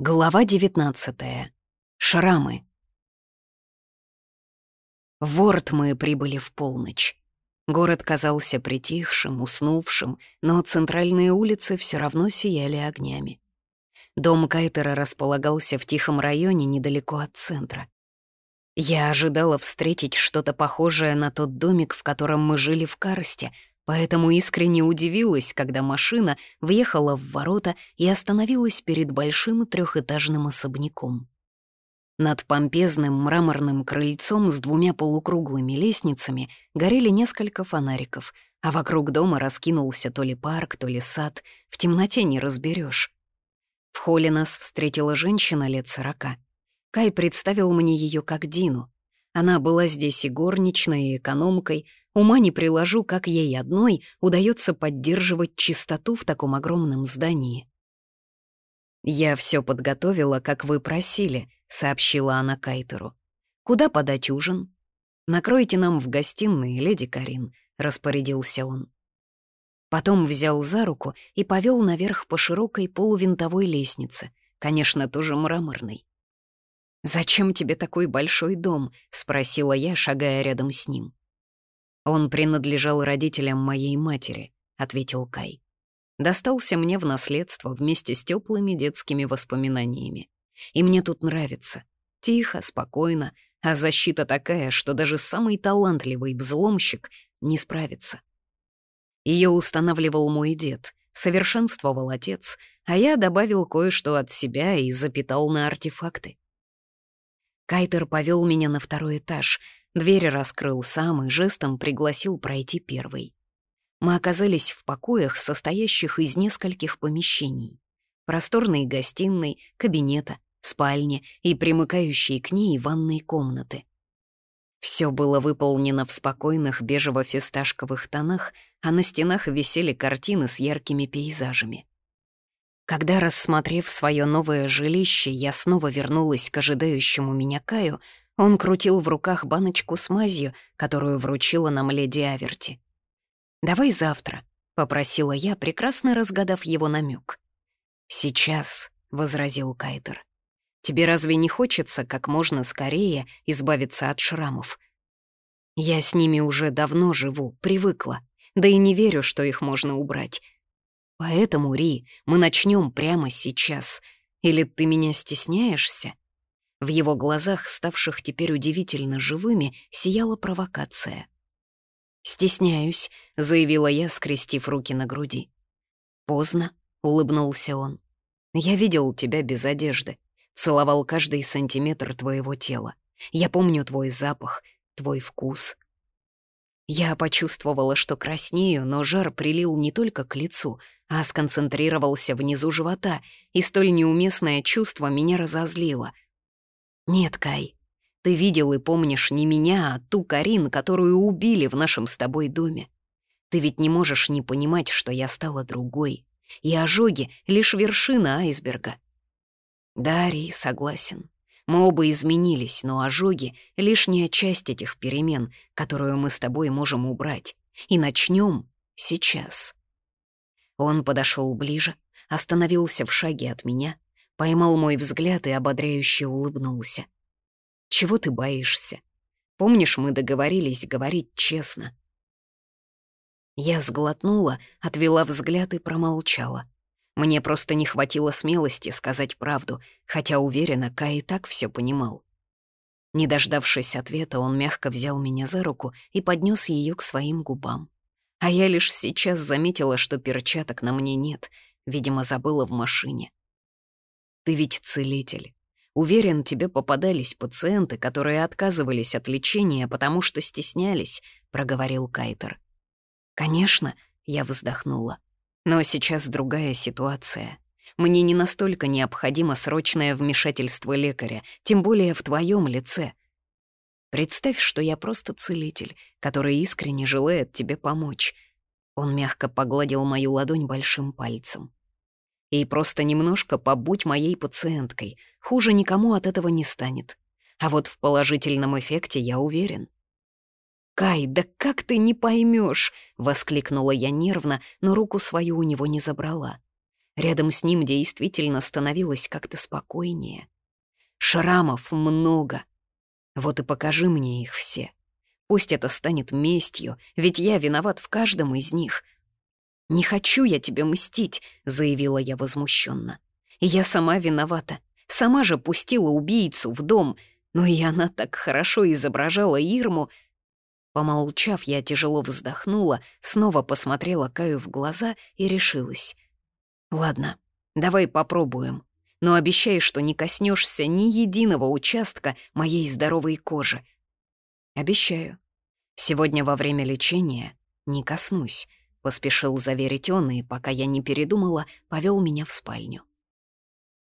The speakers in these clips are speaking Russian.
Глава 19. Шрамы. В Ворд мы прибыли в полночь. Город казался притихшим, уснувшим, но центральные улицы все равно сияли огнями. Дом Кайтера располагался в тихом районе недалеко от центра. Я ожидала встретить что-то похожее на тот домик, в котором мы жили в Карсте, поэтому искренне удивилась, когда машина въехала в ворота и остановилась перед большим трехэтажным особняком. Над помпезным мраморным крыльцом с двумя полукруглыми лестницами горели несколько фонариков, а вокруг дома раскинулся то ли парк, то ли сад, в темноте не разберешь. В холле нас встретила женщина лет сорока. Кай представил мне ее как Дину. Она была здесь и горничной, и экономкой, Ума не приложу, как ей одной удается поддерживать чистоту в таком огромном здании. «Я все подготовила, как вы просили», — сообщила она Кайтеру. «Куда подать ужин?» «Накройте нам в гостиной, леди Карин», — распорядился он. Потом взял за руку и повел наверх по широкой полувинтовой лестнице, конечно, тоже мраморной. «Зачем тебе такой большой дом?» — спросила я, шагая рядом с ним. «Он принадлежал родителям моей матери», — ответил Кай. «Достался мне в наследство вместе с теплыми детскими воспоминаниями. И мне тут нравится. Тихо, спокойно, а защита такая, что даже самый талантливый взломщик не справится. Ее устанавливал мой дед, совершенствовал отец, а я добавил кое-что от себя и запитал на артефакты. Кайтер повел меня на второй этаж — Дверь раскрыл сам и жестом пригласил пройти первый. Мы оказались в покоях, состоящих из нескольких помещений. Просторной гостиной, кабинета, спальни и примыкающей к ней ванной комнаты. Все было выполнено в спокойных бежево-фисташковых тонах, а на стенах висели картины с яркими пейзажами. Когда, рассмотрев свое новое жилище, я снова вернулась к ожидающему меня Каю, он крутил в руках баночку с мазью, которую вручила нам леди Аверти. «Давай завтра», — попросила я, прекрасно разгадав его намек. «Сейчас», — возразил Кайтер. «Тебе разве не хочется как можно скорее избавиться от шрамов?» «Я с ними уже давно живу, привыкла, да и не верю, что их можно убрать. Поэтому, Ри, мы начнем прямо сейчас. Или ты меня стесняешься?» В его глазах, ставших теперь удивительно живыми, сияла провокация. «Стесняюсь», — заявила я, скрестив руки на груди. «Поздно», — улыбнулся он. «Я видел тебя без одежды, целовал каждый сантиметр твоего тела. Я помню твой запах, твой вкус». Я почувствовала, что краснею, но жар прилил не только к лицу, а сконцентрировался внизу живота, и столь неуместное чувство меня разозлило — «Нет, Кай, ты видел и помнишь не меня, а ту Карин, которую убили в нашем с тобой доме. Ты ведь не можешь не понимать, что я стала другой, и ожоги — лишь вершина айсберга». «Да, Ри, согласен. Мы оба изменились, но ожоги — лишняя часть этих перемен, которую мы с тобой можем убрать. И начнем сейчас». Он подошел ближе, остановился в шаге от меня — поймал мой взгляд и ободряюще улыбнулся. «Чего ты боишься? Помнишь, мы договорились говорить честно?» Я сглотнула, отвела взгляд и промолчала. Мне просто не хватило смелости сказать правду, хотя, уверена, Кай и так все понимал. Не дождавшись ответа, он мягко взял меня за руку и поднес ее к своим губам. А я лишь сейчас заметила, что перчаток на мне нет, видимо, забыла в машине. Ты ведь целитель. Уверен, тебе попадались пациенты, которые отказывались от лечения, потому что стеснялись», — проговорил Кайтер. «Конечно», — я вздохнула. «Но сейчас другая ситуация. Мне не настолько необходимо срочное вмешательство лекаря, тем более в твоем лице. Представь, что я просто целитель, который искренне желает тебе помочь». Он мягко погладил мою ладонь большим пальцем. И просто немножко побудь моей пациенткой. Хуже никому от этого не станет. А вот в положительном эффекте я уверен. «Кай, да как ты не поймешь? воскликнула я нервно, но руку свою у него не забрала. Рядом с ним действительно становилось как-то спокойнее. Шрамов много. Вот и покажи мне их все. Пусть это станет местью, ведь я виноват в каждом из них. «Не хочу я тебе мстить», — заявила я возмущенно. «Я сама виновата. Сама же пустила убийцу в дом, но и она так хорошо изображала Ирму». Помолчав, я тяжело вздохнула, снова посмотрела Каю в глаза и решилась. «Ладно, давай попробуем но обещай, что не коснешься ни единого участка моей здоровой кожи. Обещаю. Сегодня во время лечения не коснусь, поспешил заверить он, и пока я не передумала, повел меня в спальню.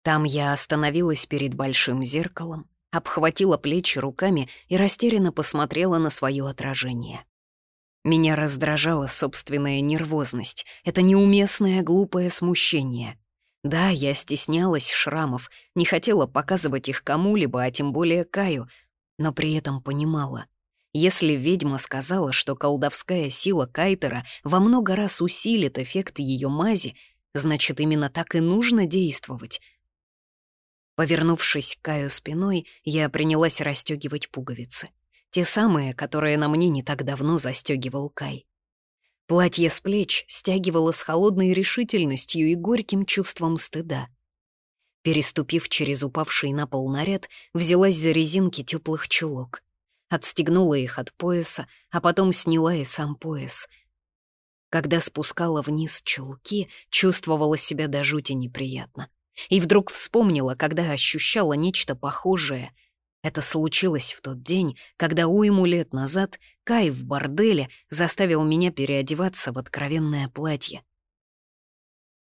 Там я остановилась перед большим зеркалом, обхватила плечи руками и растерянно посмотрела на свое отражение. Меня раздражала собственная нервозность, это неуместное глупое смущение. Да, я стеснялась шрамов, не хотела показывать их кому-либо, а тем более Каю, но при этом понимала. Если ведьма сказала, что колдовская сила Кайтера во много раз усилит эффект ее мази, значит, именно так и нужно действовать. Повернувшись к Каю спиной, я принялась расстегивать пуговицы. Те самые, которые на мне не так давно застегивал Кай. Платье с плеч стягивало с холодной решительностью и горьким чувством стыда. Переступив через упавший на пол наряд, взялась за резинки теплых чулок. Отстегнула их от пояса, а потом сняла и сам пояс. Когда спускала вниз чулки, чувствовала себя до жути неприятно. И вдруг вспомнила, когда ощущала нечто похожее — это случилось в тот день, когда уйму лет назад Кай в борделе заставил меня переодеваться в откровенное платье.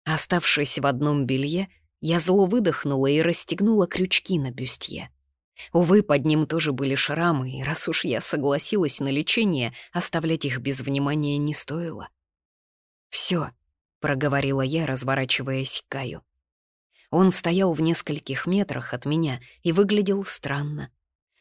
Оставшись в одном белье, я зло выдохнула и расстегнула крючки на бюстье. Увы, под ним тоже были шрамы, и раз уж я согласилась на лечение, оставлять их без внимания не стоило. «Всё», — проговорила я, разворачиваясь к Каю. Он стоял в нескольких метрах от меня и выглядел странно.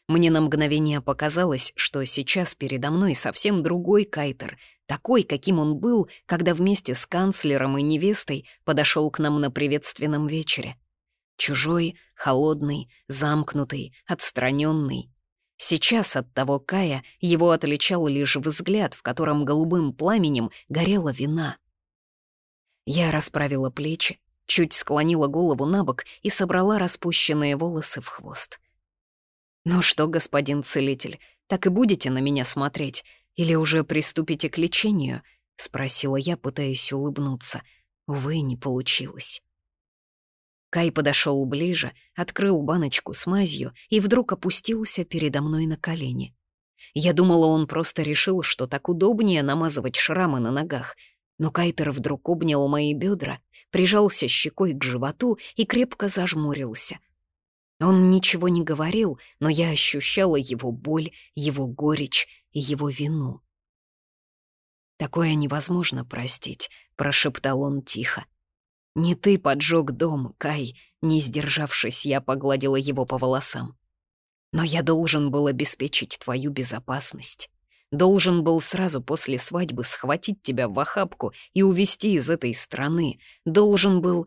Мне на мгновение показалось, что сейчас передо мной совсем другой Кайтер, такой, каким он был, когда вместе с канцлером и невестой подошел к нам на приветственном вечере. Чужой, холодный, замкнутый, отстраненный. Сейчас от того Кая его отличал лишь взгляд, в котором голубым пламенем горела вина. Я расправила плечи, чуть склонила голову на бок и собрала распущенные волосы в хвост. «Ну что, господин целитель, так и будете на меня смотреть? Или уже приступите к лечению?» — спросила я, пытаясь улыбнуться. Увы, не получилось. Кай подошел ближе, открыл баночку с мазью и вдруг опустился передо мной на колени. Я думала, он просто решил, что так удобнее намазывать шрамы на ногах — но Кайтер вдруг обнял мои бедра, прижался щекой к животу и крепко зажмурился. Он ничего не говорил, но я ощущала его боль, его горечь и его вину. «Такое невозможно простить», — прошептал он тихо. «Не ты поджег дом, Кай», — не сдержавшись, я погладила его по волосам. «Но я должен был обеспечить твою безопасность. Должен был сразу после свадьбы схватить тебя в охапку и увезти из этой страны. Должен был...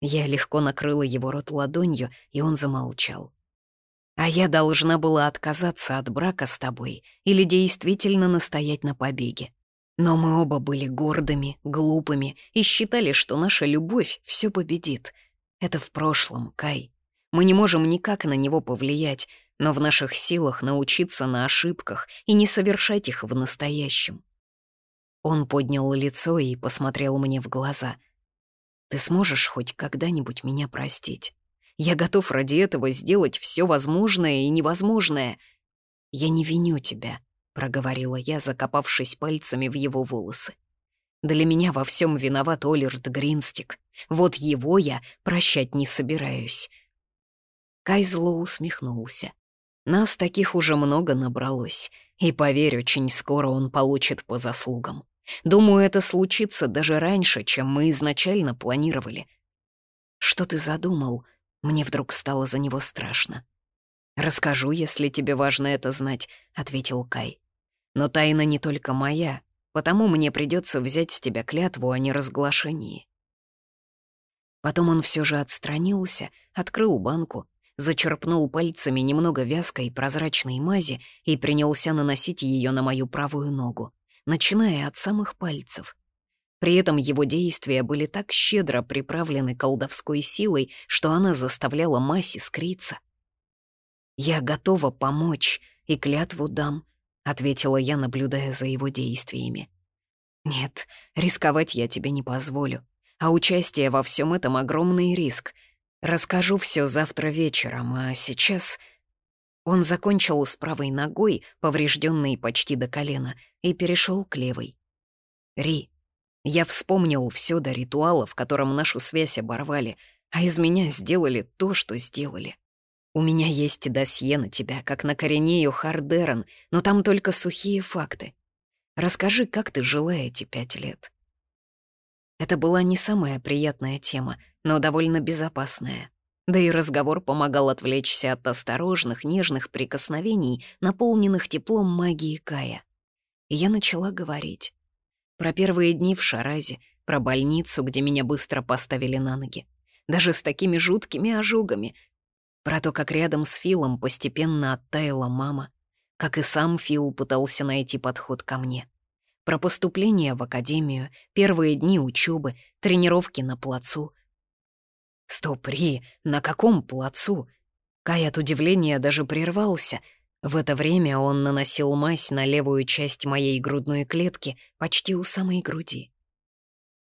Я легко накрыла его рот ладонью, и он замолчал. А я должна была отказаться от брака с тобой или действительно настоять на побеге. Но мы оба были гордыми, глупыми и считали, что наша любовь все победит. Это в прошлом, Кай. Мы не можем никак на него повлиять, но в наших силах научиться на ошибках и не совершать их в настоящем. Он поднял лицо и посмотрел мне в глаза. «Ты сможешь хоть когда-нибудь меня простить? Я готов ради этого сделать все возможное и невозможное. Я не виню тебя», — проговорила я, закопавшись пальцами в его волосы. «Для меня во всем виноват Олерт Гринстик. Вот его я прощать не собираюсь». Кай зло усмехнулся. Нас таких уже много набралось, и, поверь, очень скоро он получит по заслугам. Думаю, это случится даже раньше, чем мы изначально планировали. Что ты задумал? Мне вдруг стало за него страшно. «Расскажу, если тебе важно это знать», — ответил Кай. «Но тайна не только моя, потому мне придется взять с тебя клятву о неразглашении». Потом он все же отстранился, открыл банку, зачерпнул пальцами немного вязкой прозрачной мази и принялся наносить ее на мою правую ногу, начиная от самых пальцев. При этом его действия были так щедро приправлены колдовской силой, что она заставляла мазь искриться. «Я готова помочь и клятву дам», — ответила я, наблюдая за его действиями. «Нет, рисковать я тебе не позволю, а участие во всем этом — огромный риск. Расскажу все завтра вечером, а сейчас...» Он закончил с правой ногой, поврежденной почти до колена, и перешел к левой. «Ри, я вспомнил все до ритуала, в котором нашу связь оборвали, а из меня сделали то, что сделали. У меня есть досье на тебя, как на Коренею Хардерон, но там только сухие факты. Расскажи, как ты жила эти пять лет. Это была не самая приятная тема, но довольно безопасная. Да и разговор помогал отвлечься от осторожных, нежных прикосновений, наполненных теплом магии Кая. И я начала говорить. Про первые дни в Шаразе, про больницу, где меня быстро поставили на ноги. Даже с такими жуткими ожогами, про то, как рядом с Филом постепенно оттаяла мама, как и сам Фил пытался найти подход ко мне. Про поступление в академию, первые дни учебы, тренировки на плацу. Стоп, Ри, на каком плацу? Кай от удивления даже прервался. В это время он наносил мазь на левую часть моей грудной клетки, почти у самой груди.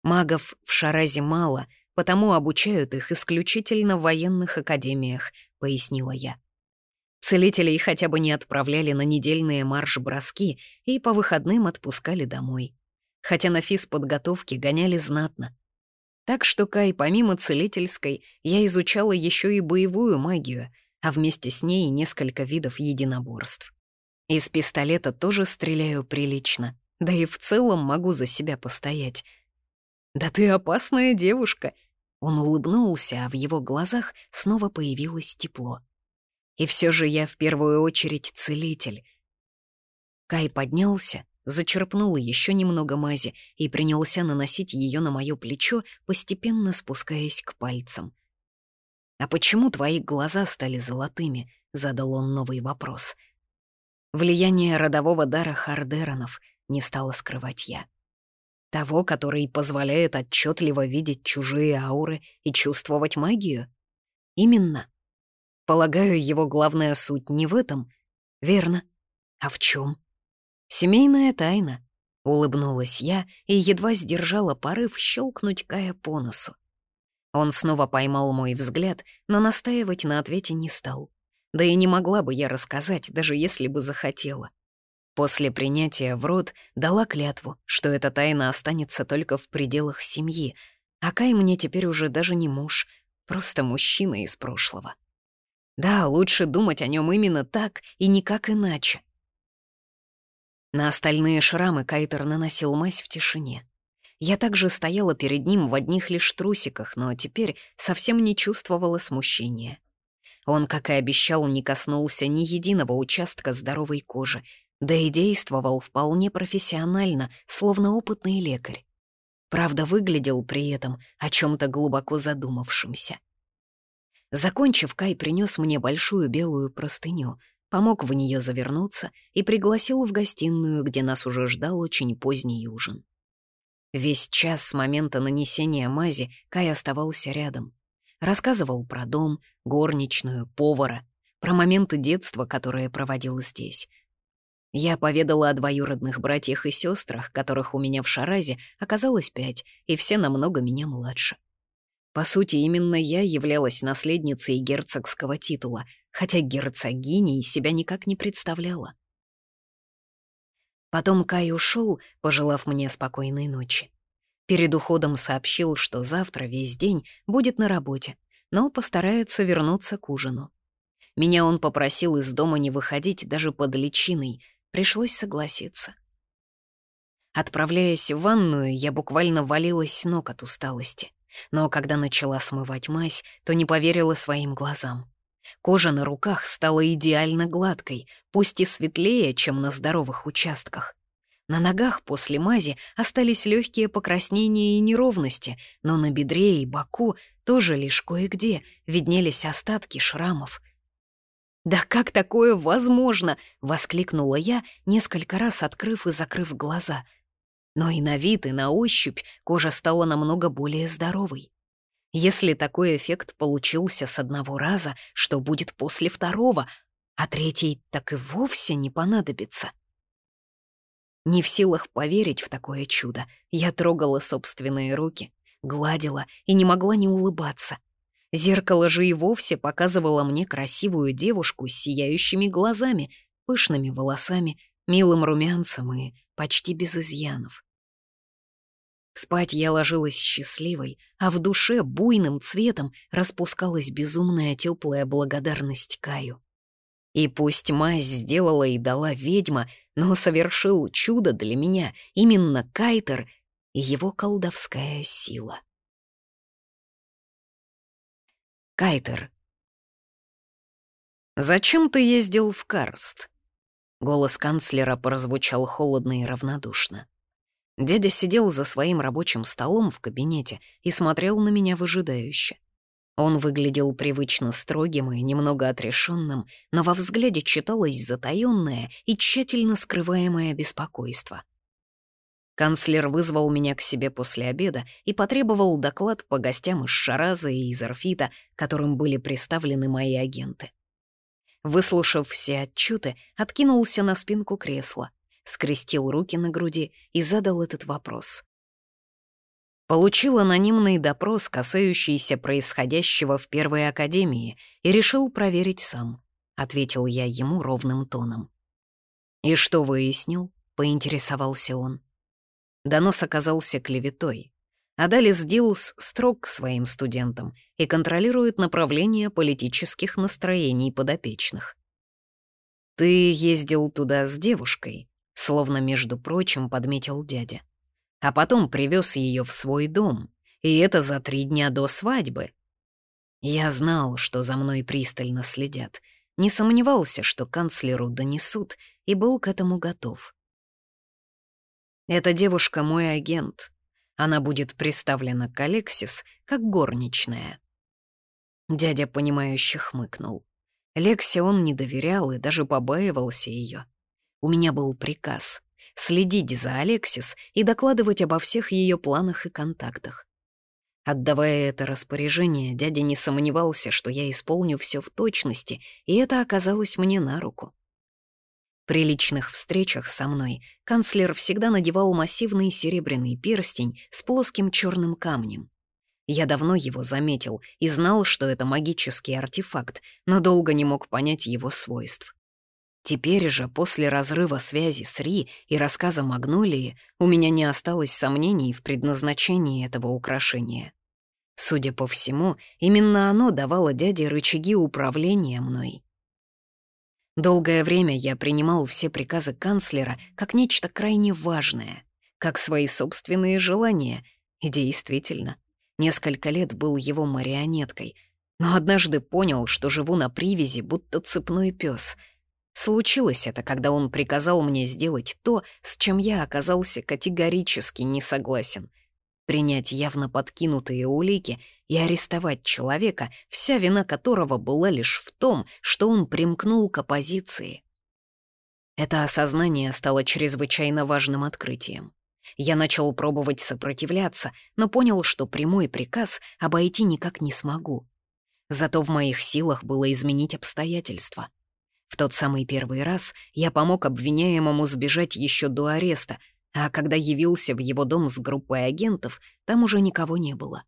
Магов в Шаразе мало, потому обучают их исключительно в военных академиях», — пояснила я. Целителей хотя бы не отправляли на недельные марш-броски и по выходным отпускали домой. Хотя на физподготовке гоняли знатно. Так что, Кай, помимо целительской, я изучала еще и боевую магию, а вместе с ней несколько видов единоборств. Из пистолета тоже стреляю прилично, да и в целом могу за себя постоять. «Да ты опасная девушка», он улыбнулся, а в его глазах снова появилось тепло. «И все же я в первую очередь целитель». Кай поднялся, зачерпнул еще немного мази и принялся наносить ее на мое плечо, постепенно спускаясь к пальцам. «А почему твои глаза стали золотыми?» — задал он новый вопрос. «Влияние родового дара Хардеронов», — не стала скрывать я. Того, который позволяет отчетливо видеть чужие ауры и чувствовать магию? Именно. Полагаю, его главная суть не в этом. Верно. А в чем? Семейная тайна. Улыбнулась я и едва сдержала порыв щелкнуть Кая по носу. Он снова поймал мой взгляд, но настаивать на ответе не стал. Да и не могла бы я рассказать, даже если бы захотела. После принятия в род дала клятву, что эта тайна останется только в пределах семьи, а Кай мне теперь уже даже не муж, просто мужчина из прошлого. Да, лучше думать о нем именно так и никак иначе. На остальные шрамы Кайтер наносил мазь в тишине. Я также стояла перед ним в одних лишь трусиках, но теперь совсем не чувствовала смущения. Он, как и обещал, не коснулся ни единого участка здоровой кожи, да и действовал вполне профессионально, словно опытный лекарь. Правда, выглядел при этом о чем то глубоко задумавшимся. Закончив, Кай принес мне большую белую простыню, помог в нее завернуться и пригласил в гостиную, где нас уже ждал очень поздний ужин. Весь час с момента нанесения мази Кай оставался рядом. Рассказывал про дом, горничную, повара, про моменты детства, которые проводил здесь, я поведала о двоюродных братьях и сестрах, которых у меня в Шаразе оказалось пять, и все намного меня младше. По сути, именно я являлась наследницей герцогского титула, хотя герцогиней себя никак не представляла. Потом Кай ушел, пожелав мне спокойной ночи. Перед уходом сообщил, что завтра весь день будет на работе, но постарается вернуться к ужину. Меня он попросил из дома не выходить даже под личиной — Пришлось согласиться. Отправляясь в ванную, я буквально валилась с ног от усталости. Но когда начала смывать мазь, то не поверила своим глазам. Кожа на руках стала идеально гладкой, пусть и светлее, чем на здоровых участках. На ногах после мази остались легкие покраснения и неровности, но на бедре и боку тоже лишь кое-где виднелись остатки шрамов. «Да как такое возможно?» — воскликнула я, несколько раз открыв и закрыв глаза. Но и на вид, и на ощупь кожа стала намного более здоровой. Если такой эффект получился с одного раза, что будет после второго, а третий так и вовсе не понадобится. Не в силах поверить в такое чудо, я трогала собственные руки, гладила и не могла не улыбаться. Зеркало же и вовсе показывало мне красивую девушку с сияющими глазами, пышными волосами, милым румянцем и почти без изъянов. Спать я ложилась счастливой, а в душе буйным цветом распускалась безумная теплая благодарность Каю. И пусть мазь сделала и дала ведьма, но совершил чудо для меня именно Кайтер и его колдовская сила. Кайтер. «Зачем ты ездил в Карст?» Голос канцлера прозвучал холодно и равнодушно. Дядя сидел за своим рабочим столом в кабинете и смотрел на меня выжидающе. Он выглядел привычно строгим и немного отрешенным, но во взгляде читалось затаённое и тщательно скрываемое беспокойство. Канцлер вызвал меня к себе после обеда и потребовал доклад по гостям из Шараза и из Арфита, которым были представлены мои агенты. Выслушав все отчеты, откинулся на спинку кресла, скрестил руки на груди и задал этот вопрос. Получил анонимный допрос, касающийся происходящего в Первой Академии, и решил проверить сам, — ответил я ему ровным тоном. «И что выяснил?» — поинтересовался он. Донос оказался клеветой. Адалис Дилс строг к своим студентам и контролирует направление политических настроений подопечных. «Ты ездил туда с девушкой», — словно, между прочим, подметил дядя а потом привез ее в свой дом, и это за три дня до свадьбы. Я знал, что за мной пристально следят, не сомневался, что канцлеру донесут, и был к этому готов. Эта девушка мой агент. Она будет представлена к Алексис как горничная. Дядя, понимающе хмыкнул. Лексе он не доверял и даже побаивался ее. У меня был приказ следить за Алексис и докладывать обо всех ее планах и контактах. Отдавая это распоряжение, дядя не сомневался, что я исполню все в точности, и это оказалось мне на руку. При личных встречах со мной канцлер всегда надевал массивный серебряный перстень с плоским черным камнем. Я давно его заметил и знал, что это магический артефакт, но долго не мог понять его свойств. Теперь же, после разрыва связи с Ри и рассказа Магнолии, у меня не осталось сомнений в предназначении этого украшения. Судя по всему, именно оно давало дяде рычаги управления мной. Долгое время я принимал все приказы канцлера как нечто крайне важное, как свои собственные желания, и действительно, несколько лет был его марионеткой, но однажды понял, что живу на привязи, будто цепной пес — Случилось это, когда он приказал мне сделать то, с чем я оказался категорически не согласен. Принять явно подкинутые улики и арестовать человека, вся вина которого была лишь в том, что он примкнул к оппозиции. Это осознание стало чрезвычайно важным открытием. Я начал пробовать сопротивляться, но понял, что прямой приказ обойти никак не смогу. Зато в моих силах было изменить обстоятельства — в тот самый первый раз я помог обвиняемому сбежать еще до ареста, а когда явился в его дом с группой агентов, там уже никого не было.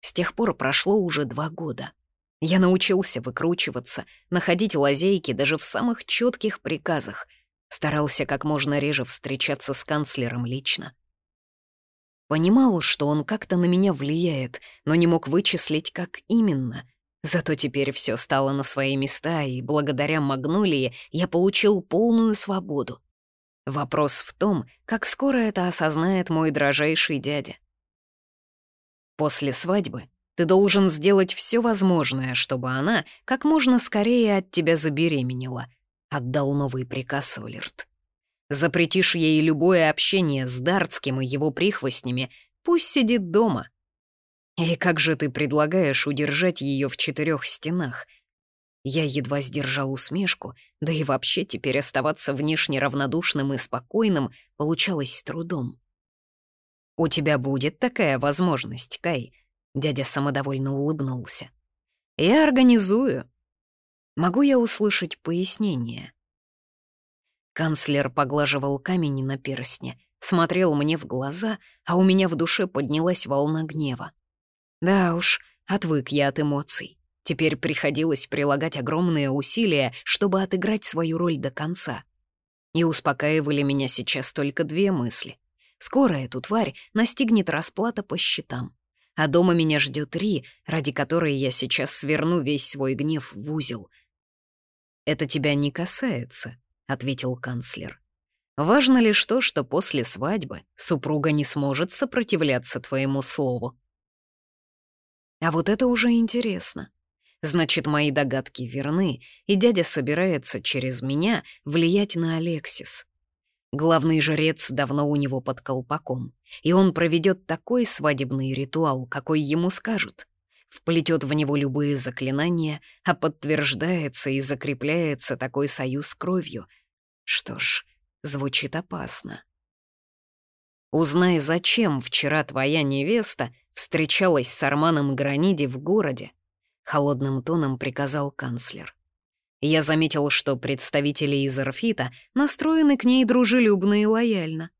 С тех пор прошло уже два года. Я научился выкручиваться, находить лазейки даже в самых четких приказах, старался как можно реже встречаться с канцлером лично. Понимал, что он как-то на меня влияет, но не мог вычислить, как именно — Зато теперь все стало на свои места, и благодаря Магнолии я получил полную свободу. Вопрос в том, как скоро это осознает мой дрожайший дядя. После свадьбы ты должен сделать все возможное, чтобы она как можно скорее от тебя забеременела, отдал новый приказ Олерт. Запретишь ей любое общение с Дартским и его прихвостнями, пусть сидит дома. И как же ты предлагаешь удержать ее в четырех стенах? Я едва сдержал усмешку, да и вообще теперь оставаться внешне равнодушным и спокойным получалось с трудом. «У тебя будет такая возможность, Кай», — дядя самодовольно улыбнулся. «Я организую. Могу я услышать пояснение?» Канцлер поглаживал камень на перстне, смотрел мне в глаза, а у меня в душе поднялась волна гнева. Да уж, отвык я от эмоций. Теперь приходилось прилагать огромные усилия, чтобы отыграть свою роль до конца. И успокаивали меня сейчас только две мысли. Скоро эту тварь настигнет расплата по счетам. А дома меня ждет Ри, ради которой я сейчас сверну весь свой гнев в узел. «Это тебя не касается», — ответил канцлер. «Важно лишь то, что после свадьбы супруга не сможет сопротивляться твоему слову». А вот это уже интересно. Значит, мои догадки верны, и дядя собирается через меня влиять на Алексис. Главный жрец давно у него под колпаком, и он проведет такой свадебный ритуал, какой ему скажут. Вплетет в него любые заклинания, а подтверждается и закрепляется такой союз кровью. Что ж, звучит опасно. Узнай, зачем вчера твоя невеста встречалась с Арманом Граниди в городе, — холодным тоном приказал канцлер. Я заметил, что представители из Орфита настроены к ней дружелюбно и лояльно.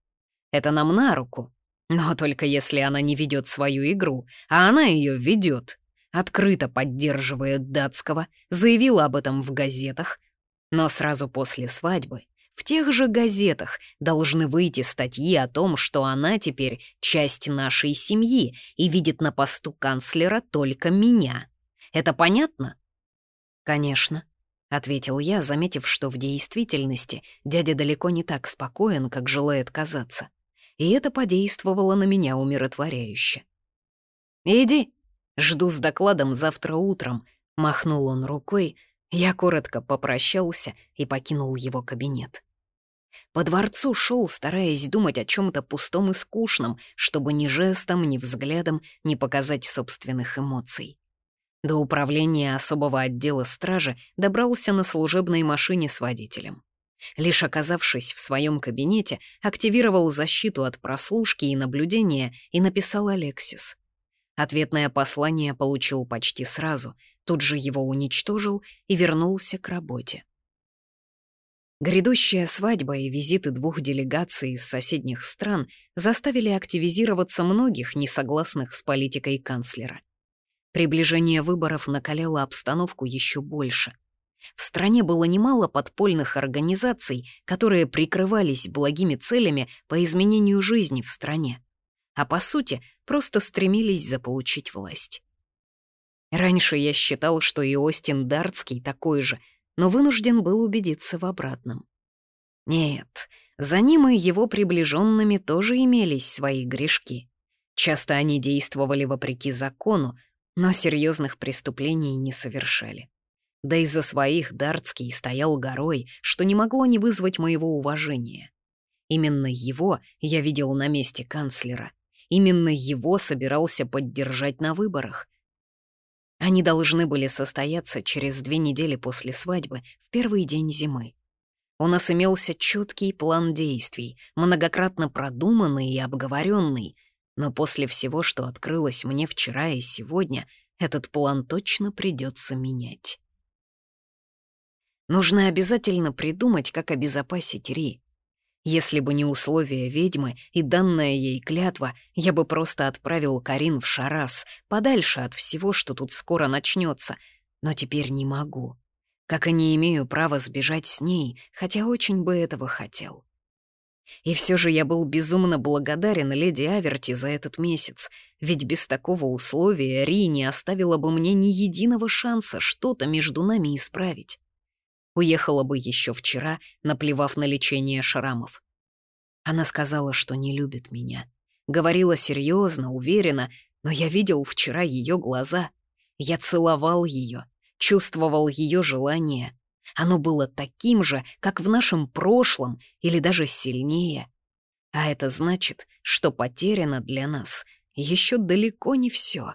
Это нам на руку, но только если она не ведет свою игру, а она ее ведет, открыто поддерживает датского, заявила об этом в газетах, но сразу после свадьбы в тех же газетах должны выйти статьи о том, что она теперь часть нашей семьи и видит на посту канцлера только меня. Это понятно?» «Конечно», — ответил я, заметив, что в действительности дядя далеко не так спокоен, как желает казаться. И это подействовало на меня умиротворяюще. «Иди, жду с докладом завтра утром», — махнул он рукой, я коротко попрощался и покинул его кабинет. По дворцу шел, стараясь думать о чем то пустом и скучном, чтобы ни жестом, ни взглядом не показать собственных эмоций. До управления особого отдела стражи добрался на служебной машине с водителем. Лишь оказавшись в своем кабинете, активировал защиту от прослушки и наблюдения и написал Алексис. Ответное послание получил почти сразу, тут же его уничтожил и вернулся к работе. Грядущая свадьба и визиты двух делегаций из соседних стран заставили активизироваться многих, несогласных с политикой канцлера. Приближение выборов накаляло обстановку еще больше. В стране было немало подпольных организаций, которые прикрывались благими целями по изменению жизни в стране, а по сути просто стремились заполучить власть. Раньше я считал, что и Остин Дартский такой же, но вынужден был убедиться в обратном. Нет, за ним и его приближенными тоже имелись свои грешки. Часто они действовали вопреки закону, но серьезных преступлений не совершали. Да из-за своих Дартский стоял горой, что не могло не вызвать моего уважения. Именно его я видел на месте канцлера. Именно его собирался поддержать на выборах. Они должны были состояться через две недели после свадьбы, в первый день зимы. У нас имелся четкий план действий, многократно продуманный и обговоренный, но после всего, что открылось мне вчера и сегодня, этот план точно придется менять. Нужно обязательно придумать, как обезопасить Ри. Если бы не условия ведьмы и данная ей клятва, я бы просто отправил Карин в Шарас, подальше от всего, что тут скоро начнется. Но теперь не могу. Как и не имею права сбежать с ней, хотя очень бы этого хотел. И все же я был безумно благодарен леди Аверти за этот месяц, ведь без такого условия Ри не оставила бы мне ни единого шанса что-то между нами исправить. Уехала бы еще вчера, наплевав на лечение шрамов. Она сказала, что не любит меня. Говорила серьезно, уверенно, но я видел вчера ее глаза. Я целовал ее, чувствовал ее желание. Оно было таким же, как в нашем прошлом, или даже сильнее. А это значит, что потеряно для нас еще далеко не все.